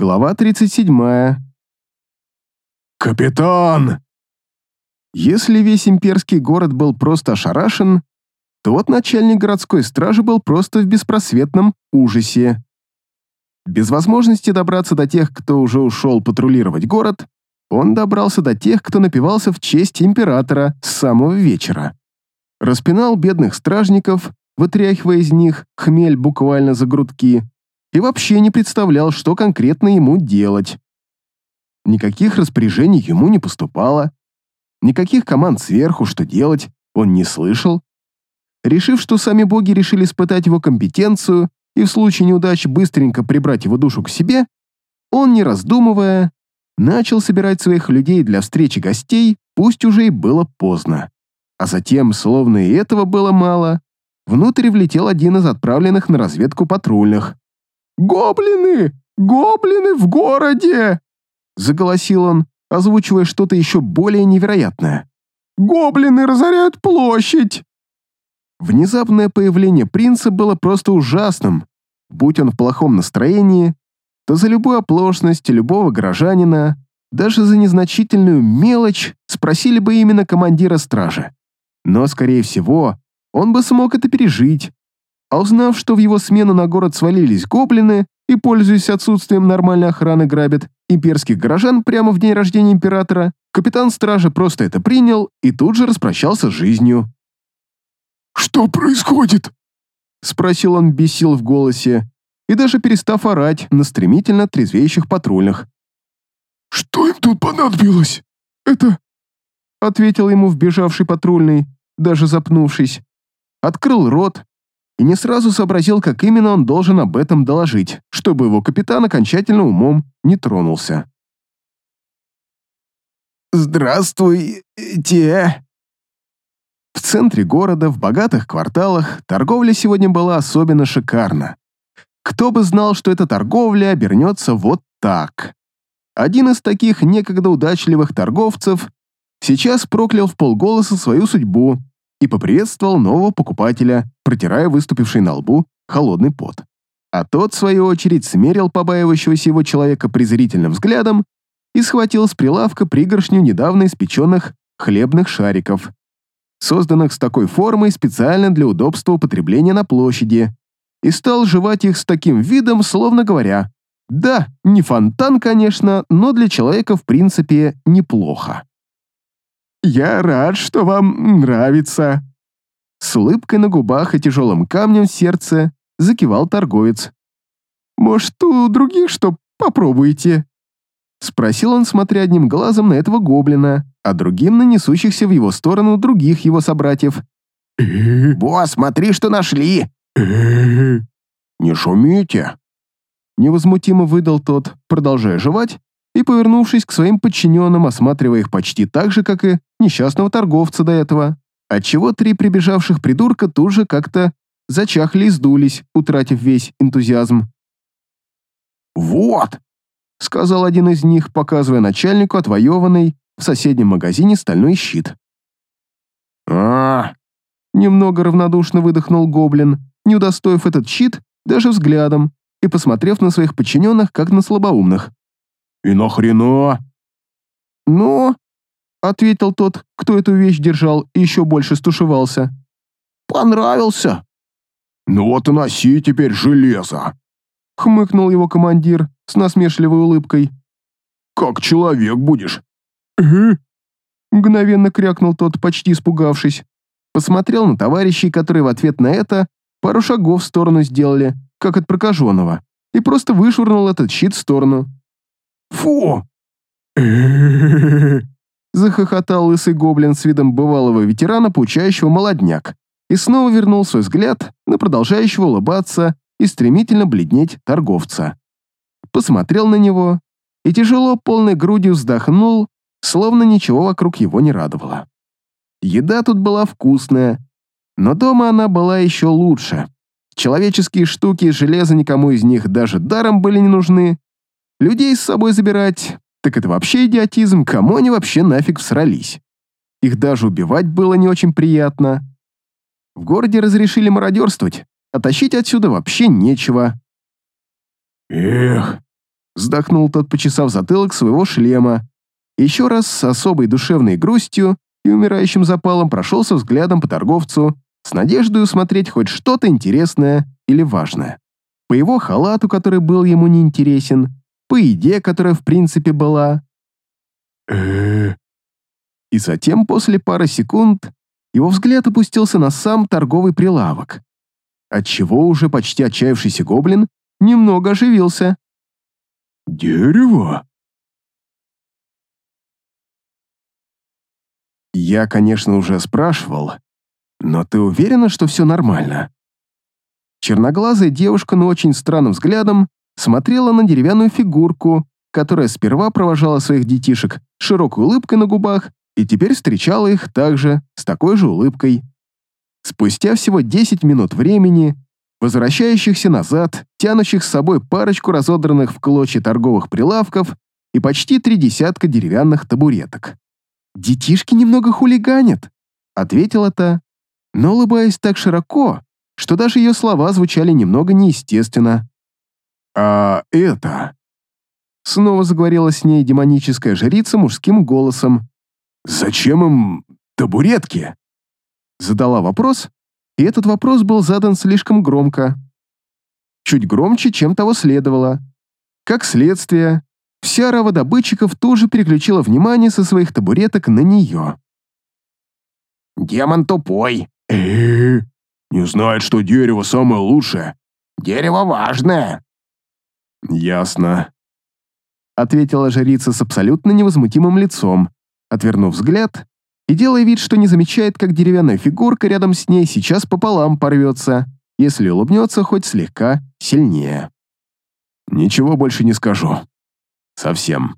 Глава 37. «Капитан!» Если весь имперский город был просто ошарашен, то вот начальник городской стражи был просто в беспросветном ужасе. Без возможности добраться до тех, кто уже ушел патрулировать город, он добрался до тех, кто напивался в честь императора с самого вечера. Распинал бедных стражников, вытряхивая из них хмель буквально за грудки, и вообще не представлял, что конкретно ему делать. Никаких распоряжений ему не поступало, никаких команд сверху, что делать, он не слышал. Решив, что сами боги решили испытать его компетенцию и в случае неудачи быстренько прибрать его душу к себе, он, не раздумывая, начал собирать своих людей для встречи гостей, пусть уже и было поздно. А затем, словно и этого было мало, внутрь влетел один из отправленных на разведку патрульных. «Гоблины! Гоблины в городе!» Заголосил он, озвучивая что-то еще более невероятное. «Гоблины разоряют площадь!» Внезапное появление принца было просто ужасным. Будь он в плохом настроении, то за любую оплошность любого горожанина, даже за незначительную мелочь, спросили бы именно командира стражи. Но, скорее всего, он бы смог это пережить, а узнав, что в его смену на город свалились гоблины и, пользуясь отсутствием нормальной охраны, грабят имперских горожан прямо в день рождения императора, капитан стражи просто это принял и тут же распрощался с жизнью. «Что происходит?» — спросил он без сил в голосе и даже перестав орать на стремительно трезвеющих патрульных. «Что им тут понадобилось? Это...» — ответил ему вбежавший патрульный, даже запнувшись. Открыл рот и не сразу сообразил, как именно он должен об этом доложить, чтобы его капитан окончательно умом не тронулся. «Здравствуйте!» В центре города, в богатых кварталах, торговля сегодня была особенно шикарна. Кто бы знал, что эта торговля обернется вот так. Один из таких некогда удачливых торговцев сейчас проклял в полголоса свою судьбу и поприветствовал нового покупателя, протирая выступивший на лбу холодный пот. А тот, в свою очередь, смерил побаивающегося его человека презрительным взглядом и схватил с прилавка пригоршню недавно испеченных хлебных шариков, созданных с такой формой специально для удобства употребления на площади, и стал жевать их с таким видом, словно говоря, «Да, не фонтан, конечно, но для человека, в принципе, неплохо». «Я рад, что вам нравится». С улыбкой на губах и тяжелым камнем в сердце закивал торговец. «Может, у других что попробуете?» Спросил он, смотря одним глазом на этого гоблина, а другим на несущихся в его сторону других его собратьев. «Босс, смотри, что нашли!» «Не шумите!» Невозмутимо выдал тот, продолжая жевать и, повернувшись к своим подчиненным, осматривая их почти так же, как и несчастного торговца до этого, отчего три прибежавших придурка тут же как-то зачахли и сдулись, утратив весь энтузиазм. «Вот!» — сказал один из них, показывая начальнику отвоеванный в соседнем магазине стальной щит. а Немного равнодушно выдохнул гоблин, не удостоив этот щит даже взглядом и посмотрев на своих подчиненных, как на слабоумных. «И нахрена?» «Ну?» — ответил тот, кто эту вещь держал и еще больше стушевался. «Понравился?» «Ну вот и носи теперь железо!» — хмыкнул его командир с насмешливой улыбкой. «Как человек будешь?» «Угу», — мгновенно крякнул тот, почти испугавшись. Посмотрел на товарищей, которые в ответ на это пару шагов в сторону сделали, как от прокаженного, и просто вышвырнул этот щит в сторону. «Фу!» Захохотал лысый гоблин с видом бывалого ветерана, получающего молодняк, и снова вернул свой взгляд на продолжающего улыбаться и стремительно бледнеть торговца. Посмотрел на него и тяжело полной грудью вздохнул, словно ничего вокруг его не радовало. Еда тут была вкусная, но дома она была еще лучше. Человеческие штуки из железа никому из них даже даром были не нужны. Людей с собой забирать, так это вообще идиотизм, кому они вообще нафиг всрались. Их даже убивать было не очень приятно. В городе разрешили мародерствовать, а тащить отсюда вообще нечего. «Эх, Вздохнул тот, почесав затылок своего шлема. Еще раз с особой душевной грустью и умирающим запалом прошелся взглядом по торговцу с надеждой усмотреть хоть что-то интересное или важное. По его халату, который был ему неинтересен, по еде, которая в принципе была. И затем, после пары секунд, его взгляд опустился на сам торговый прилавок, отчего уже почти отчаявшийся гоблин немного оживился. «Дерево?» Я, конечно, уже спрашивал, но ты уверена, что все нормально? Черноглазая девушка, но очень странным взглядом, смотрела на деревянную фигурку, которая сперва провожала своих детишек широкой улыбкой на губах и теперь встречала их также с такой же улыбкой. Спустя всего 10 минут времени, возвращающихся назад, тянущих с собой парочку разодранных в клочья торговых прилавков и почти три десятка деревянных табуреток. «Детишки немного хулиганят», — ответила та, но улыбаясь так широко, что даже ее слова звучали немного неестественно. «А это...» Снова заговорила с ней демоническая жрица мужским голосом. «Зачем им табуретки?» Задала вопрос, и этот вопрос был задан слишком громко. Чуть громче, чем того следовало. Как следствие, вся рава добытчиков тоже переключила внимание со своих табуреток на нее. «Демон тупой!» э Не знает, что дерево самое лучшее. Дерево важное!» «Ясно», — ответила жрица с абсолютно невозмутимым лицом, отвернув взгляд и делая вид, что не замечает, как деревянная фигурка рядом с ней сейчас пополам порвется, если улыбнется хоть слегка сильнее. «Ничего больше не скажу. Совсем».